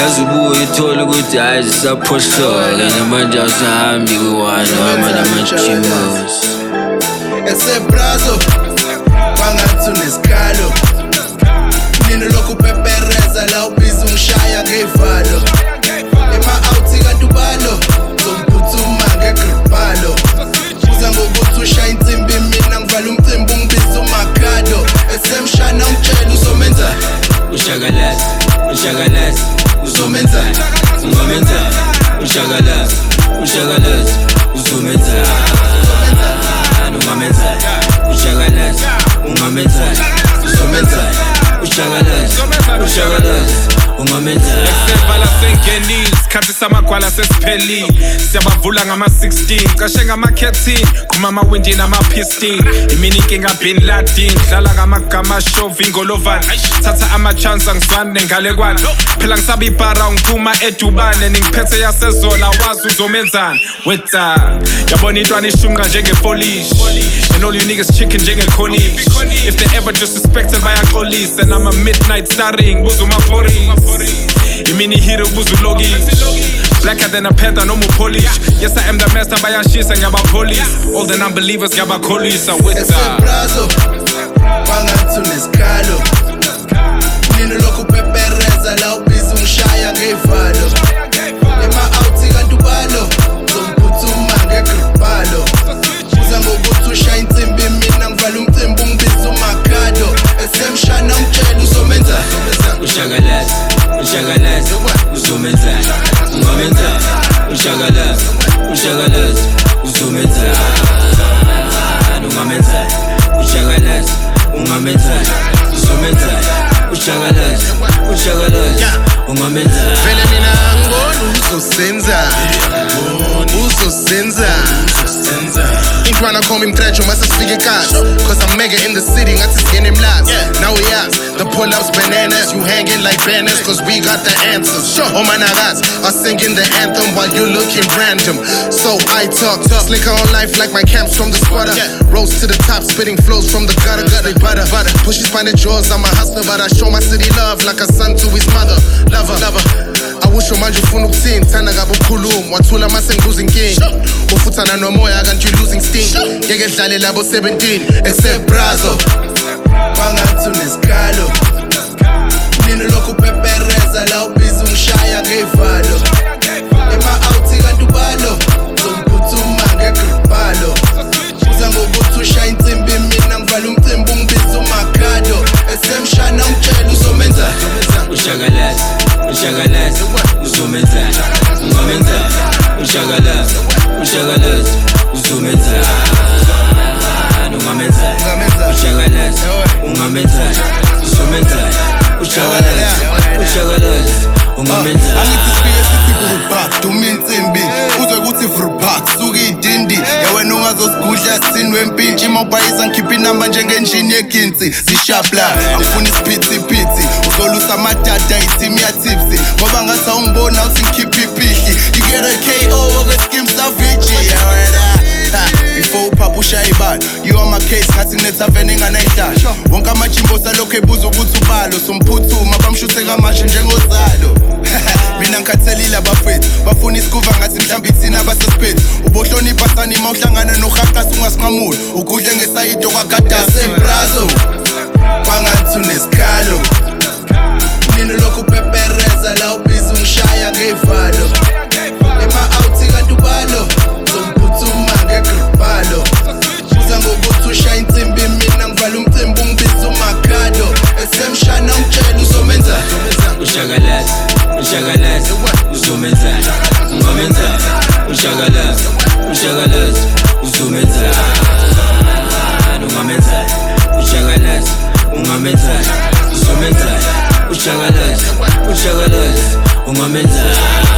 yazi ubuye ithole ukuthi hhayi zisaphoshole namanje awusahambi kwiwani wamane amajimus esebrazo kwangathi unesikhalo nini lokhu pepereza la ubhizi ungishaya ngey'valo ema-outi kadubalo zomphuthuma ngegribalo uza ngokuthi ushaya insimbi mina ngivala umcimbi ungibiza umakhado esemshana ungitshela uzomenza ushakalasi ushakalasi uzomenzani ungomenzani ushakalazi ushakalazi uzomenzani ungamenzani ushakalazi ungamenzani uzomenzani ushakalazi ushakalazi ungamenzaesebala sengenile isikhathi samagwala sesiphelile siyabavula ngama-16 cashe ngama-13 qhuma amawindini ama-pistin imini inkinga bin ladin dlala ngamagama shovingolovane thatha ama-chance angizwane ngalekwane phela ngisaba ibhara ngiphuma edubane ningiphethe yasezola wazi uzomenzana weta yabona intwana ishunqa njengefolish and all you niggas chicken njengekhonish if the never disrespected by colleagues, and I'm a midnight starring buzumaforis imini hero buzulogish blacker than a panther no more polish yes i am the master by ashisa ngabapolice all the non-believers ngabakholisa with bangathi unesikhalo nini lokhu upepereza la ushakalaza ushakalaza uzomenzani ungamenzani ushakalaza ungamenzani uzomenzani ushakalaza ushakalaza vele mina ngibona uso senza tryna call him me mtretcho masesifike kahle cause i'm mega in the city ngathi singena emlazi now we out. the pull ups bananas you hanging like banners cause we got the answers sure omanakazi oh, are singing the anthem while you looking random so i talk talk on life like my camps from the squatter rose to the top spitting flows from the gutter gutter butter butter pushes behind the jaws i'm a hustler but i show my city love like a son to his mother lover lover usho manje ufuna ukuthini thanda ngabe ukhuluma wathula mase ngiluza inkinga ufuthana nomoya kanti losing sting ngeke dlale labo 17 except brazo ungamenzela ujakaleza ungamenzela uzomenzela ujakaleza ujakaleza ungamenzela angithi sifike sithi vrubak duma insimbi uzwe kuthi vrubak suke idindi yawena ungazosigudla sinwempintshi mawubhayisa ngikhipha inamba njengenjini yeginsi zishapla angifuni isiphithiphithi uzolusa amadada itimi yatipsi ngoba ngathi awungibona uthi ngikhiphe ipihli you get a ko okweskim saviji yawena before uphapha ushaye ngobani you are my case ngathi kunethaveni enganayidasha wonke amajimbo salokhu ebuza ukuthi ubalo somphuthuma bamshuthe kamashe njengozalo mina ngikhathelile abafethu bafuna isikuva ngathi mhlawumbe ithina basespethu ubohloniphasani ma uhlangana nohaqasi ungasinqamuli ukudle ngesayidi okwagadaseblazo kwangathi unesikhalo mina lokhu pepereza la ubhizi ushakalaza ushakalaza uzomenzani ungamenzani ushakalaza ungamenzani uzomenzani ushakalaza ushakalaza ungamenzani